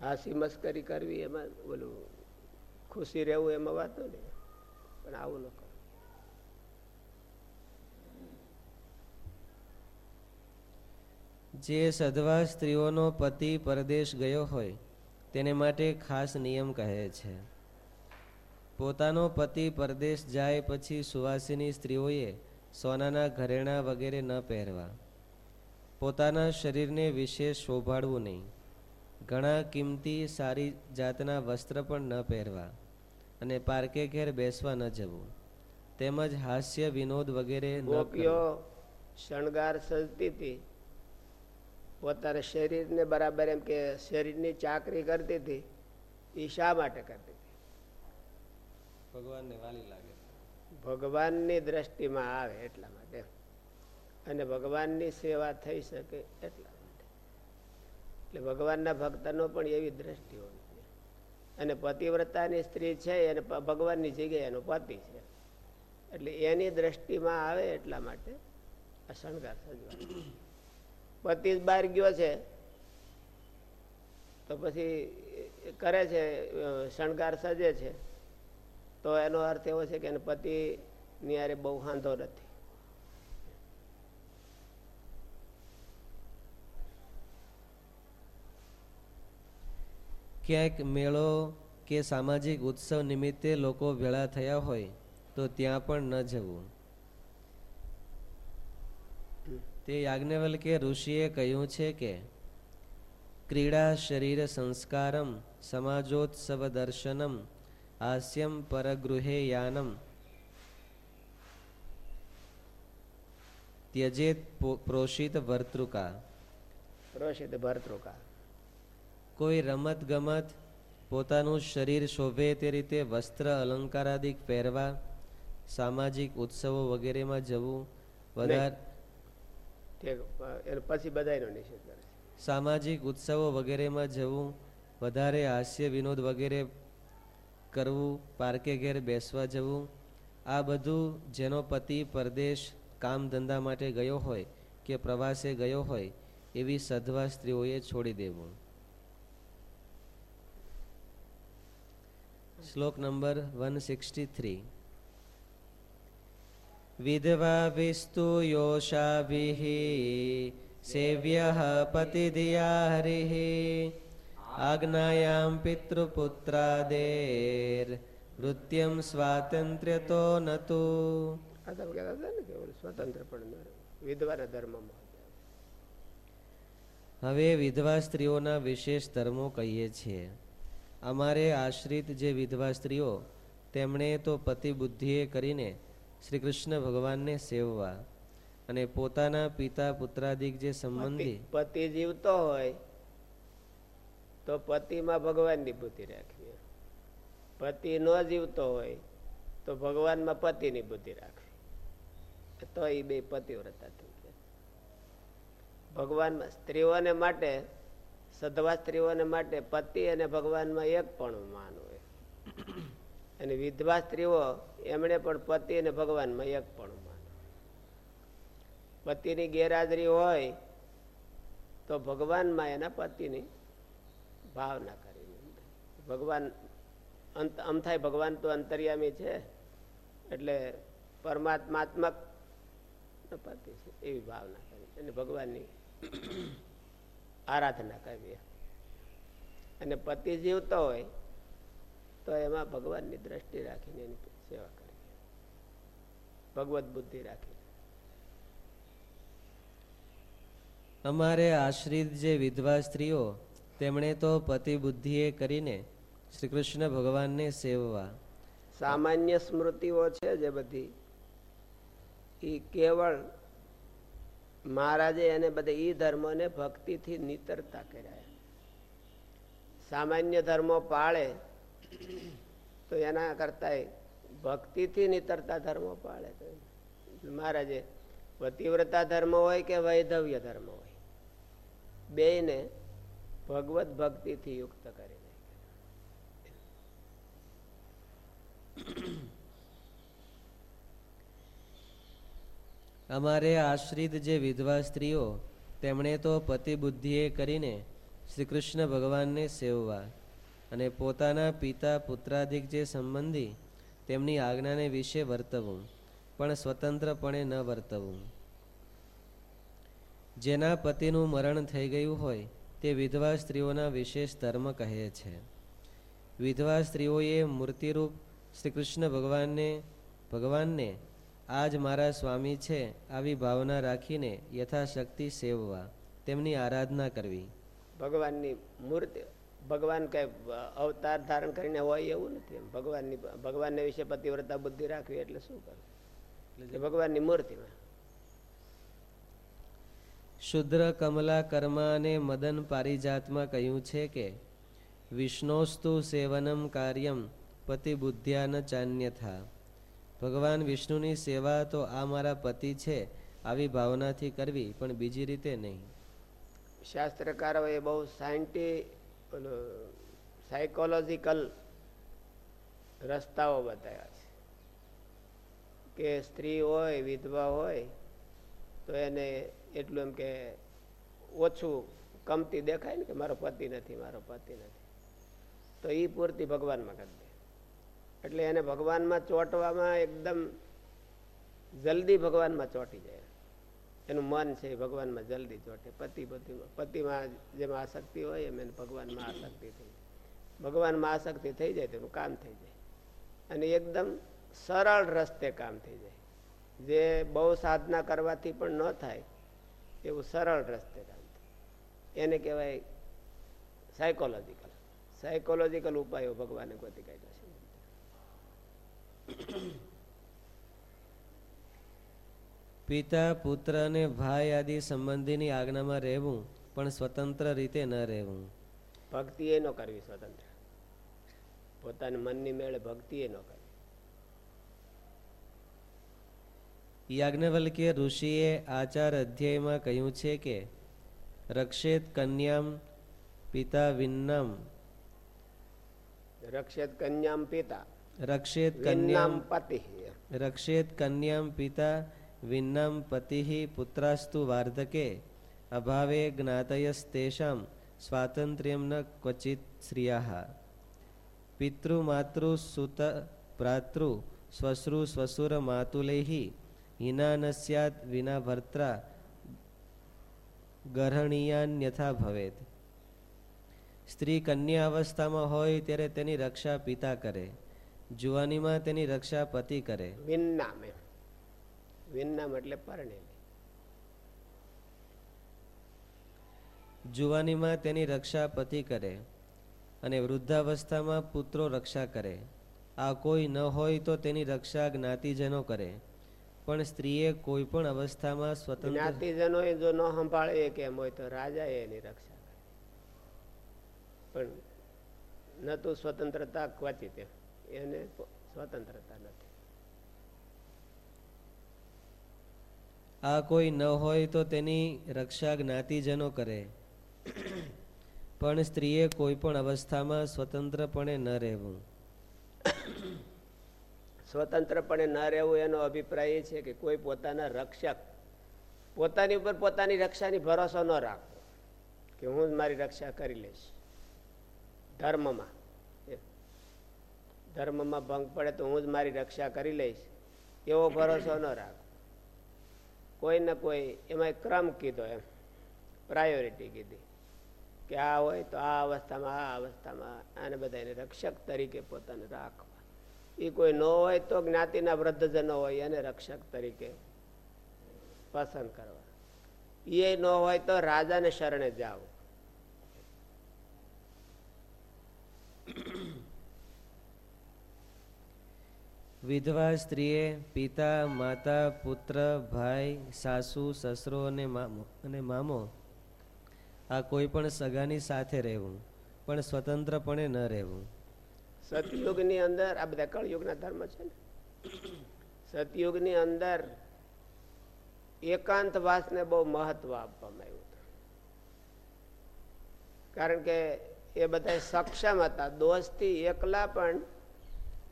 હાસી મસ્કરી કરવી એમાં ઓલું ખુશી રહેવું એમાં વાતો નહીં. પણ આવું ન કરો જે સધવા સ્ત્રીઓનો પતિ પરદેશ ગયો હોય, તેને માટે ખાસ નિયમ કહે છે. પોતાનો પતિ પરદેશ જાય પછી સુવાસીની સ્ત્રીઓએ સોનાના ઘરેણા વગેરે ન પહેરવા. પોતાના શરીરને વિશેષ શોભાડવું નહીં. ઘણા કિંમતી સારી જાતના વસ્ત્ર પણ ન પહેરવા અને પાર્કે ઘેર બેસવા ન જવું. તેમજ હાસ્ય વિનોદ વગેરે શણગાર સજતી હતી. પોતાના શરીરને બરાબર એમ કે શરીરની ચાકરી કરતી હતી એ શા માટે કરતી હતી ભગવાનને વાલી લાગે ભગવાનની દ્રષ્ટિમાં આવે એટલા માટે અને ભગવાનની સેવા થઈ શકે એટલા માટે. એટલે ભગવાનના ભક્તનો પણ એવી દ્રષ્ટિ હોવી અને પતિવ્રતાની સ્ત્રી છે એને ભગવાનની જગ્યાએ એનો પતિ છે. એટલે એની દ્રષ્ટિમાં આવે એટલા માટે આ શણગાર સજવા પતિ બહાર ગયો છે, તો પછી કરે છે શણગાર સજે છે. તો એનો અર્થ એવો છે કે એને પતિ ની બહુ વાંધો નથી. ક્યાંક મેળો કે સામાજિક ઉત્સવ નિમિત્તે લોકો ભેળા થયા હોય, તો ત્યાં પણ ન જવું. તે યાજ્ઞવલ્કે ઋષિએ કહ્યું છે કે ક્રીડા શરીર સંસ્કારમ સમાજોત્સવ દર્શનમ હાસ્યમ પરગૃહે યાનમ. ત્યજેત પ્રોષિત વર્તૃકા. પ્રોષિત ભરતૃકા કોઈ રમત ગમત પોતાનું શરીર શોભે તે રીતે વસ્ત્ર અલંકારાદિક પહેરવા સામાજિક ઉત્સવો વગેરેમાં જવું વધારે પછી બધાયનો નિષેધ કરે છે. સામાજિક ઉત્સવો વગેરેમાં જવું, વધારે હાસ્ય વિનોદ વગેરે કરવું, પાર્કે ઘેર બેસવા જવું, આ બધું જેનો પતિ પરદેશ કામ ધંધા માટે ગયો હોય કે પ્રવાસે ગયો હોય, એવી સધવા સ્ત્રીઓએ છોડી દેવું. શ્લોક નંબર વન સિક્સટી થ્રી. વિધવા સેવ્ય પતિ ધિયા આજ્ઞાયામ પિતૃપુત્રાદેર નૃત્યમ સ્વાતંત્ર્યતો નતુ આ તમે કહેતા હતા ને કે સ્વતંત્ર પણ વિધવાના ધર્મમાં હવે વિધવા સ્ત્રીઓના વિશેષ ધર્મો કહીએ છીએ. અમારે આશ્રિત જે વિધવા સ્ત્રીઓ તેમણે તો પતિ બુદ્ધિએ કરીને શ્રી કૃષ્ણ ભગવાનને સેવવા અને પોતાના પિતા પુત્રાદિક જે સંબંધી પતિ જીવતો હોય, તો પતિમાં ભગવાનની બુદ્ધિ રાખવી. પતિ ન જીવતો હોય, તો ભગવાનમાં પતિની બુદ્ધિ રાખવી. તો એ બે પતિવ્રતા થઈ ગયા. ભગવાનમાં સ્ત્રીઓને માટે, સધવા સ્ત્રીઓને માટે પતિ અને ભગવાનમાં એક પણ માન હોય. અને વિધવા સ્ત્રીઓ એમણે પણ પતિ અને ભગવાનમાં એક પણ માન. પતિની ગેરહાજરી હોય તો ભગવાનમાં એના પતિની ભાવના કરી ભગવાન અંત આમ થાય ભગવાન તો અંતર્યામી છે, એટલે પરમાત્માત્મક પતિ છે, એવી ભાવના કરી અને ભગવાનની આરાધના કરવી અને પતિ જીવતો હોય તો એમાં ભગવાનની દ્રષ્ટિ રાખીને એની સેવા કરવી ભગવત બુદ્ધિ રાખી અમારે આશ્રિત જે વિધવા સ્ત્રીઓ તેમણે તો પતિ બુદ્ધિએ કરીને શ્રી કૃષ્ણ ભગવાનને સેવવા. સામાન્ય સ્મૃતિઓ છે જે બધી. એ કેવળ મહારાજે એને બધા ઈ ધર્મને ભક્તિથી નીતરતા કર્યા સામાન્ય ધર્મો પાળે તો એના કરતા ભક્તિથી નીતરતા ધર્મો પાળે મહારાજે, પતિવ્રતા ધર્મ હોય કે વૈધવ્ય ધર્મ હોય? બેયને ભગવત ભક્તિથી યુક્ત કરી અમારે આશ્રિત જે વિધવા સ્ત્રીઓ, તેમણે તો પતિ બુદ્ધિએ કરીને શ્રી કૃષ્ણ ભગવાનને સેવવા. અને પોતાના પિતા પુત્રાધિક જે સંબંધી તેમની આજ્ઞાને વિશે વર્તવું, પણ સ્વતંત્રપણે ન વર્તવું. જેના પતિનું મરણ થઈ ગયું હોય, તે વિધવા સ્ત્રીઓના વિશેષ ધર્મ કહે છે. વિધવા સ્ત્રીઓએ મૂર્તિરૂપ શ્રી કૃષ્ણ ભગવાનને ભગવાનને આજ મારા સ્વામી છે આવી ભાવના રાખીને યથાશક્તિ સેવવા, તેમની આરાધના કરવી. ભગવાનની મૂર્તિ ભગવાન કઈ અવતાર ધારણ કરીને હોય એવું નથી એમ. ભગવાનની ભગવાનને વિશે પતિવ્રતા બુદ્ધિ રાખવી એટલે શું કરવું એટલે ભગવાનની મૂર્તિમાં. શુદ્ર કમલા કર્મા અને મદન પારિજાતમાં કહ્યું છે કે વિષ્ણોસ્તુ સેવનમ કાર્યમ પતિ બુદ્ધ્યા ન ચાન્યથા. ભગવાન વિષ્ણુની સેવા તો આ મારા પતિ છે આવી ભાવનાથી કરવી પણ બીજી રીતે નહીં. શાસ્ત્રકારોએ બહુ સાયન્ટી ઓલું સાયકોલોજીકલ રસ્તાઓ બતાવ્યા છે. કે સ્ત્રી હોય, વિધવા હોય, તો એને એટલું એમ કે ઓછું કમતી દેખાય ને કે મારો પતિ નથી, મારો પતિ નથી. તો એ પૂર્તિ ભગવાનમાં કરી દે. એટલે એને ભગવાનમાં ચોંટવામાં એકદમ જલ્દી ભગવાનમાં ચોંટી જાય. એનું મન છે એ ભગવાનમાં જલ્દી ચોટે. પતિ પતિમાં પતિમાં જેમાં આસક્તિ હોય એમ એને ભગવાનમાં આસક્તિ થઈ ભગવાનમાં આસક્તિ થઈ જાય તેનું કામ થઈ જાય. અને એકદમ સરળ રસ્તે કામ થઈ જાય. જે બહુ સાધના કરવાથી પણ ન થાય, એવું સરળ રસ્તે કામ થાય. એને કહેવાય સાયકોલોજીકલ સાયકોલોજીકલ ઉપાયો ભગવાને ગોતી કાઢ્યો છે. પિતા પુત્ર અને ભાઈ આદિ સંબંધીની આજ્ઞામાં રહેવું પણ સ્વતંત્ર રીતે ન રહેવું. ભક્તિ એ ન કરવી સ્વતંત્ર. પોતાના મનની મેળે ભક્તિ એ ન કરવી. યાજ્ઞવલ્ક્ય ઋષિએ આચાર અધ્યાયમાં કહ્યું છે કે રક્ષેત કન્યામ પિતા વિન્નામ. રક્ષેત કન્યામ પિતા રક્ષેત કન્યામ પતિ. રક્ષેત કન્યામ પિતા વિન્નામ પતિ પુત્રાસ્તુ વાર્ધકે અભાવે જ્ઞાતયસ્તેષામ સ્વાતંત્ર્યમ ન ક્વચિત શ્રિયા પિતૃમાતૃ સુત ભ્રાતૃ શ્વશ્રુ શ્વસુર માતુલૈ હિના ન સ્યાત વિના ભર્ત્રા ગર્હણીયાન્યથા ભવેત સ્ત્રી કન્યા અવસ્થામાં હોય ત્યારે તેની રક્ષા પિતા કરે જુવાનીમાં તેની રક્ષા પતિ કરે એમ વિન્નામ એટલે પરણેલી. જુવાનીમાં તેની રક્ષા પતિ કરે અને વૃદ્ધાવસ્થામાં પુત્રો રક્ષા કરે. આ કોઈ ન હોય તો તેની રક્ષા જ્ઞાતિજનો કરે પણ સ્ત્રીએ કોઈ પણ અવસ્થામાં સ્વતંત્ર જ્ઞાતિજનો જો ન સંભાળે કેમ હોય તો રાજા એની રક્ષા કરે. પણ ન તો સ્વતંત્રતા ક્વચિત એને સ્વતંત્રતા નથી. આ કોઈ ન હોય તો તેની રક્ષા જ્ઞાતિજનો કરે. પણ સ્ત્રીએ કોઈ પણ અવસ્થામાં સ્વતંત્રપણે ન રહેવું. સ્વતંત્રપણે ન રહેવું એનો અભિપ્રાય એ છે કે કોઈ પોતાના રક્ષક, પોતાની ઉપર પોતાની રક્ષાની ભરોસો ન રાખવો, કે હું જ મારી રક્ષા કરી લઈશ. ધર્મમાં ધર્મમાં ભંગ પડે તો હું જ મારી રક્ષા કરી લઈશ. એવો ભરોસો ન રાખવો. કોઈ ને કોઈ એમાં ક્રમ કીધો એમ પ્રાયોરિટી કીધી કે આ હોય તો આ અવસ્થામાં આ અવસ્થામાં, આને બધાને રક્ષક તરીકે પોતાને રાખવા. એ કોઈ ન હોય તો જ્ઞાતિના વૃદ્ધજનો હોય એને રક્ષક તરીકે પસંદ કરવા. એ ન હોય તો રાજાને શરણે જાવ. વિધવા સ્ત્રીએ પિતા, માતા, પુત્ર, ભાઈ, સાસુ, સસરો અને મામો અને મામો, આ કોઈ પણ સગાની સાથે રહેવું, પણ સ્વતંત્રપણે ન રહેવું. સતયુગની અંદર, આ બધા કળયુગના ધર્મ છે ને? સતયુગની અંદર એકાંતવાસને બહુ મહત્વ આપવામાં આવ્યું કારણ કે એ બધા સક્ષમ હતા. દોસ્તી એકલા પણ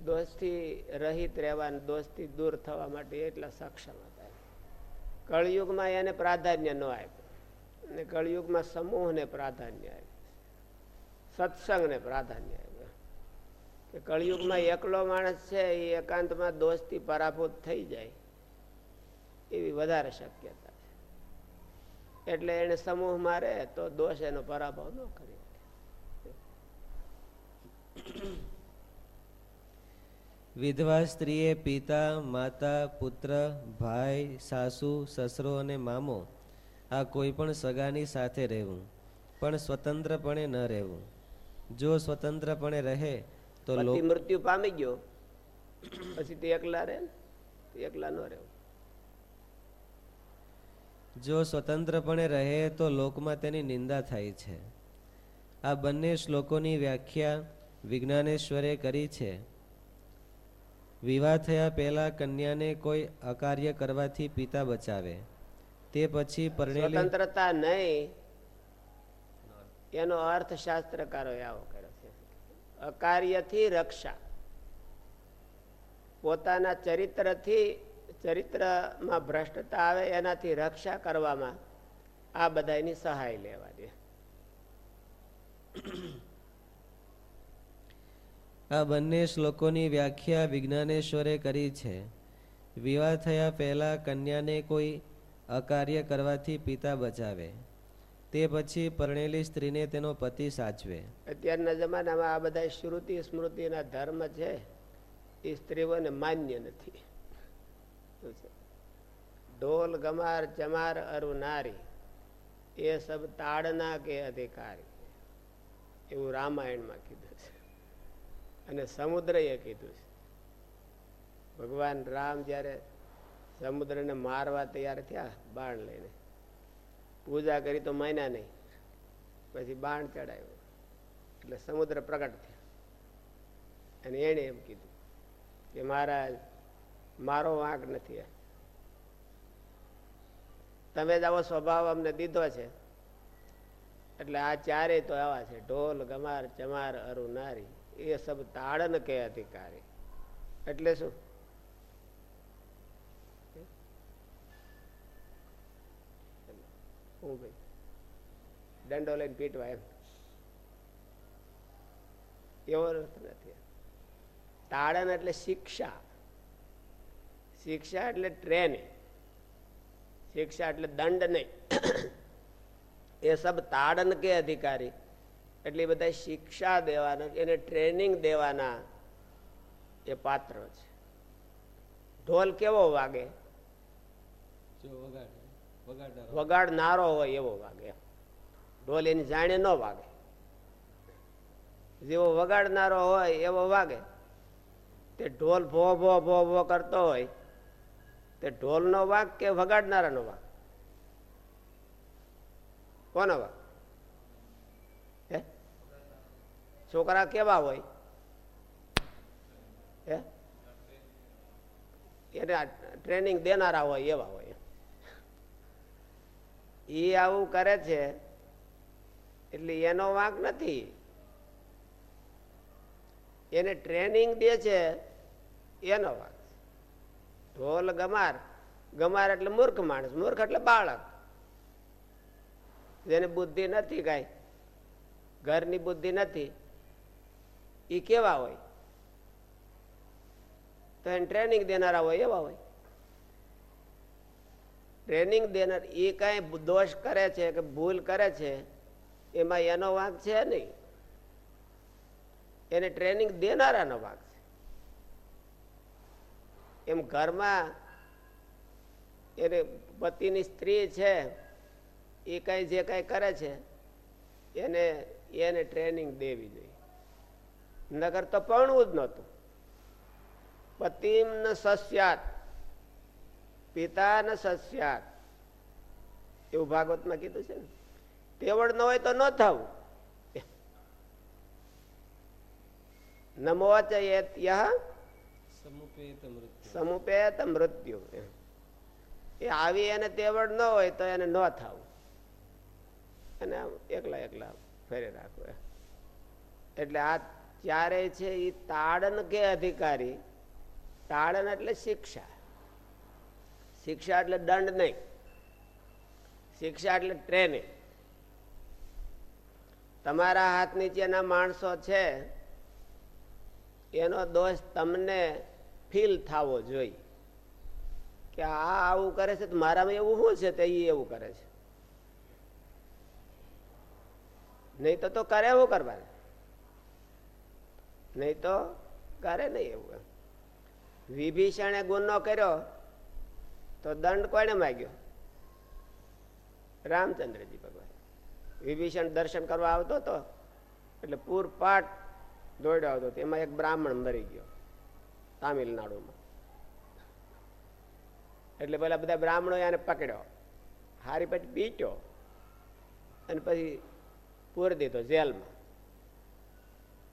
દોસ્તથી રહિત રહેવા દોષથી દૂર થવા માટે એટલા સક્ષમ હતા. કળયુગમાં એને પ્રાધાન્ય ન આપ્યું. અને કળયુગમાં સમૂહને પ્રાધાન્ય આપ્યું. સત્સંગને પ્રાધાન્ય આપ્યું. કે કળયુગમાં એકલો માણસ છે, એ એકાંતમાં દોસ્તી પરાભૂત થઈ જાય. એવી વધારે શક્યતા છે. એટલે એને સમૂહ મારે તો દોષ એનો પરાભવ ન કરી વિધવા સ્ત્રીએ પિતા માતા પુત્ર ભાઈ સાસુ સસરો અને મામો આ કોઈ પણ સગાની સાથે રહેવું પણ સ્વતંત્રપણે ન રહેવું. જો સ્વતંત્રપણે રહે તો મૃત્યુ પામી ગયો. પછી તે એકલા રહે તે એકલા ન રહેવું. જો સ્વતંત્રપણે રહે તો લોકમાં તેની નિંદા થાય છે. આ બંને શ્લોકોની વ્યાખ્યા વિજ્ઞાનેશ્વરે કરી છે. વિવાહ થયા પહેલા કન્યાને કોઈ અકાર્ય કરવાથી પિતા બચાવે. તે પછી પરણેલી સ્વતંત્રતા નહીં. એનો અર્થ આવો કર્યો છે. અકાર્યથી રક્ષા. પોતાના ચરિત્રથી, ચરિત્રમાં ભ્રષ્ટતા આવે એનાથી રક્ષા કરવામાં આ બધાની સહાય લેવાની આ બંને શ્લોકોની વ્યાખ્યા વિજ્ઞાનેશ્વરે કરી છે. વિવાહ થયા પહેલા કન્યાને કોઈ અકાર્ય કરવાથી પિતા બચાવે. તે પછી પરણેલી સ્ત્રીને તેનો પતિ સાચવે. અત્યારના જમાનામાં આ બધા શ્રુતિ સ્મૃતિના ધર્મ છે. એ સ્ત્રીઓને માન્ય નથી. ઢોલ, ગમાર, ચમાર, અરુ, નારી, એ સબ તાડના કે અધિકારી. એવું રામાયણમાં કીધું. અને સમુદ્રએ કીધું છે. ભગવાન રામ જ્યારે સમુદ્રને મારવા તૈયાર થયા બાણ લઈને. પૂજા કરી તો માન્યા નહીં. પછી બાણ ચડાવ્યો. એટલે સમુદ્ર પ્રગટ થયા. અને એણે એમ કીધું કે મહારાજ, મારો વાંક નથી. તમે જ આવો સ્વભાવ અમને દીધો છે. એટલે આ ચારે તો આવા છે. ઢોલ, ગમાર, ચમાર અરુ નારી. એ સબ તાડન કે અધિકારી. એટલે શું? દંડો લઈને પીટવા એમ. એવો અર્થ નથી. તાડન એટલે શિક્ષા. શિક્ષા એટલે ટ્રેનિંગ. શિક્ષા એટલે દંડ નહીં. એ સબ તાડન કે અધિકારી. એટલે એ બધા શિક્ષા દેવાના એને ટ્રેનિંગ દેવાના એ પાત્ર છે. ઢોલ કેવો વાગે? વગાડનારો હોય એવો વાગે. ઢોલ એની જાણે ન વાગે. જેવો વગાડનારો હોય એવો વાગે. તે ઢોલ ભો ભો ભો ભો કરતો હોય તે ઢોલનો વાગ કે વગાડનારાનો વાગ? કોનો વાગ હે છોકરા કેવા હોય? હે? એને ટ્રેનિંગ દેનારા હોય, એવા હોય. એ આવું કરે છે, એટલે એનો વાંક નથી. એને ટ્રેનિંગ દે છે, એનો વાંક. ઢોલ ગમાર ગમાર એટલે મૂર્ખ માણસ, મૂર્ખ એટલે બાળક. જેને બુદ્ધિ નથી કાંઈ, ઘરની બુદ્ધિ નથી. એ કેવા હોય? તો એને ટ્રેનિંગ દેનારા હોય એવા હોય. ટ્રેનિંગ દેનાર એ કાંઈ દોષ કરે છે કે ભૂલ કરે છે, એમાં એનો વાંક છે નહીં. એને ટ્રેનિંગ દેનારાનો વાંક છે. એમ ઘરમાં એને પતિની સ્ત્રી છે એ કાંઈ જે કાંઈ કરે છે, એને એને ટ્રેનિંગ દેવી જોઈએ. નગર તો પણવું જ નહોતું. પતિમ ન સસ્યાત પિતા ન સસ્યાત. એવું ભાગવતમાં કીધું છે ને તેવડ ન હોય તો ન થવું. નમો સમુપેત મૃત્યુ. સમુપેત એ આવી એને તેવડ ન હોય તો એને ન થવું. અને એકલા એકલા ફેરી રાખવું. એટલે આ ચારે છે એ તાડન કે અધિકારી? તાડન એટલે શિક્ષા. શિક્ષા એટલે દંડ નહીં. શિક્ષા એટલે ટ્રેનિંગ. તમારા હાથ નીચેના માણસો છે, એનો દોષ તમને ફીલ થવો જોઈએ. કે આ આવું કરે છે, તો મારામાં એવું શું છે? તે એવું કરે છે. નહીં તો કરે એવું કરવાનું? નહીં તો કરે નહીં એવું વિભીષણે ગુનો કર્યો તો દંડ કોને માગ્યો? રામચંદ્રજી ભગવાન. વિભીષણ દર્શન કરવા આવતો હતો એટલે પૂરપાટ દોડ્યો હતો એમાં એક બ્રાહ્મણ મરી ગયો તામિલનાડુમાં. એટલે પેલા બધા બ્રાહ્મણો એને પકડ્યો. હારી પછી પીટ્યો અને પછી પૂરી દીધો જેલમાં.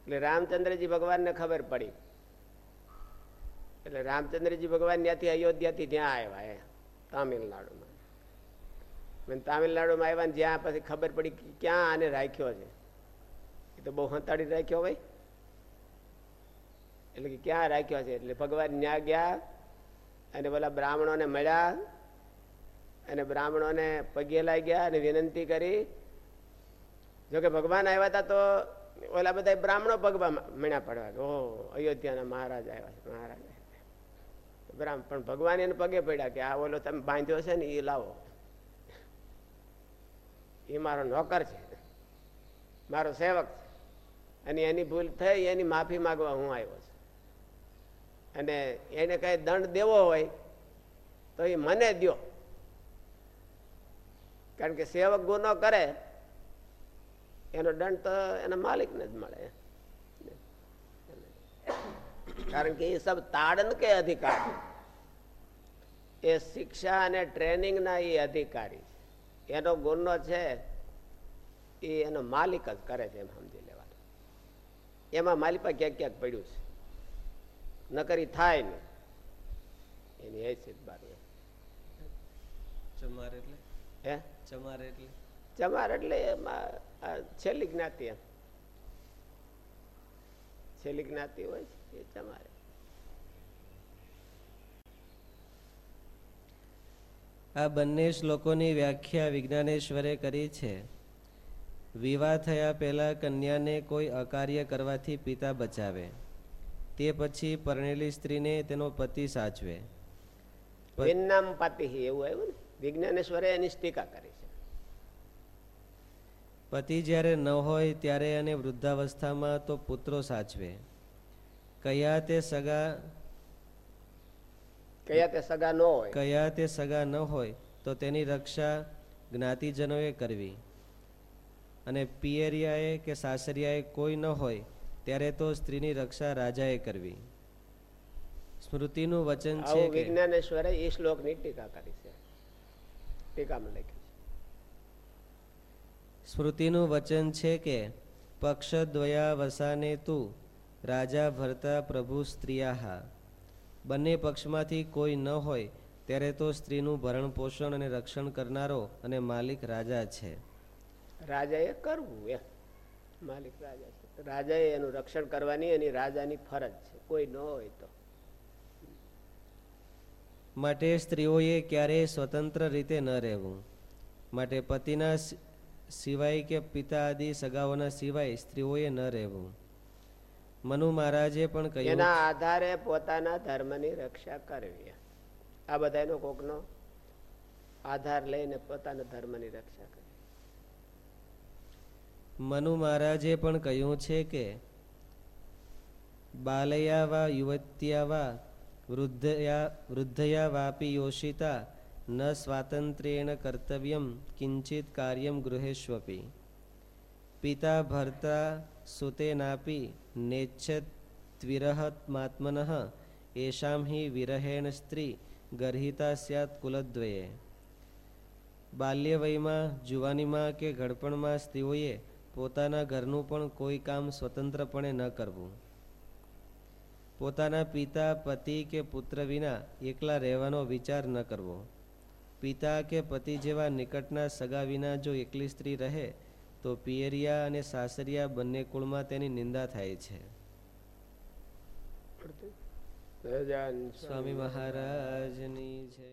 એટલે રામચંદ્રજી ભગવાનને ખબર પડી. એટલે રામચંદ્રજી ભગવાન ત્યાંથી અયોધ્યાથી ત્યાં આવ્યા એ તામિલનાડુમાં. તામિલનાડુમાં આવ્યા જ્યાં પછી ખબર પડી ક્યાં આને રાખ્યો છે. એ તો બહુ હંતાડી રાખ્યો ભાઈ. એટલે કે ક્યાં રાખ્યો છે? એટલે ભગવાન ન્યા ગયા અને પેલા બ્રાહ્મણોને મળ્યા અને બ્રાહ્મણોને પગે લાગ્યા અને વિનંતી કરી. જોકે ભગવાન આવ્યા હતા તો ઓલા બધા બ્રાહ્મણો પગમાં મીણા પડવા કે ઓ અયોધ્યાના મહારાજ આવ્યા છે, મહારાજ બ્રાહ્મણ પણ ભગવાન એને પગે પડ્યા કે, આ ઓલો તમે બાંધ્યો છે ને એ લાવો. એ મારો નોકર છે. મારો સેવક છે. અને એની ભૂલ થઈ, એની માફી માંગવા હું આવ્યો છું. અને એને કઈ દંડ દેવો હોય, તો એ મને દ્યો. કારણ કે સેવક ગુનો કરે એનો દંડ તો એના માલિકને જ મળે. કારણ કે એ સબ તાડન કે અધિકાર. એ શિક્ષા અને ટ્રેનિંગના એ અધિકારી. એનો ગુનો છે એ એનો માલિક જ કરે છે એમ સમજી લેવાનું. એમાં માલિક ક્યાંક ક્યાંક પડ્યું છે. નકરી થાય નહીં. એની હેસિયત બાર ચમાર એટલે? હે? ચમાર એટલે? ચમાર એટલે છેલ્લી જ્ઞાતિ એમ. છેલ્લી જ્ઞાતિ હોય છે એ ચમાર આ બંને શ્લોકોની વ્યાખ્યા વિજ્ઞાનેશ્વરે કરી છે. વિવાહ થયા પહેલા કન્યાને કોઈ અકાર્ય કરવાથી પિતા બચાવે. તે પછી પરણેલી સ્ત્રીને તેનો પતિ સાચવે. એવું આવ્યું ને? વિજ્ઞાનેશ્વરે એની ટીકા કરી પતિ જ્યારે ન હોય ત્યારે અને વૃદ્ધાવસ્થામાં તો પુત્રો સાચવે. કયા તે સગા કયા તે સગા ન હોય? કયા તે સગા ન હોય તો તેની રક્ષા જ્ઞાતિજનોએ કરવી. અને પિયરિયાએ કે સાસરિયાએ કોઈ ન હોય ત્યારે તો સ્ત્રીની રક્ષા રાજાએ કરવી. સ્મૃતિનું વચન છે વિજ્ઞાનેશ્વરે એ શ્લોકની ટીકા કરી છે. ટીકામાં લખી છે સ્મૃતિનું વચન છે કે પક્ષ દ્વયાવસાને તું રાજા ભરતા પ્રભુ સ્ત્રીયા બંને પક્ષમાંથી કોઈ ન હોય ત્યારે તો સ્ત્રીનું ભરણ પોષણ અને રક્ષણ કરનારો અને માલિક રાજા છે. રાજાએ કરવું એમ. માલિક રાજા છે. રાજાએ એનું રક્ષણ કરવાની એની રાજાની ફરજ છે. કોઈ ન હોય તો. માટે સ્ત્રીઓએ ક્યારેય સ્વતંત્ર રીતે ન રહેવું. માટે પતિના સિવાય કે પિતા આદિ સગાઓના સિવાય સ્ત્રીઓએ ન રહેવું. મનુ મહારાજે પણ કહ્યું એના આધારે પોતાના ધર્મની રક્ષા કરવી. આ બધાનો કોકનો આધાર લઈને પોતાના ધર્મની રક્ષા કરવી. મનુ મહારાજે પણ કહ્યું છે કે બાલયા વા યુવત્યા વા વૃદ્ધયા વૃદ્ધયા વાપી યોષિતા ન સ્વાતંત્ર્યેણ કર્તવ્યમ કિંચિત કાર્યમ ગૃહેષ્વપી પિતા ભર્તા સુતેનાપી નેચ્છત્વિરહત્માત્મન એષામ હિ વિરહેણ સ્ત્રી ગર્હિતા સ્યાત કુલદ્વયે બાલ્યવયમાં જુવાનીમાં કે ઘડપણમાં સ્ત્રીઓએ પોતાના ઘરનું પણ કોઈ કામ સ્વતંત્રપણે ન કરવું। પોતાના પિતા, પતિ કે પુત્ર વિના એકલા રહેવાનો વિચાર ન કરવો। પિતા કે પતિ જેવા નિકટના સગા વિના જો એકલી સ્ત્રી રહે તો પિયરિયા અને સાસરિયા બંને કુળમાં તેની નિંદા થાય છે. સ્વામી મહારાજની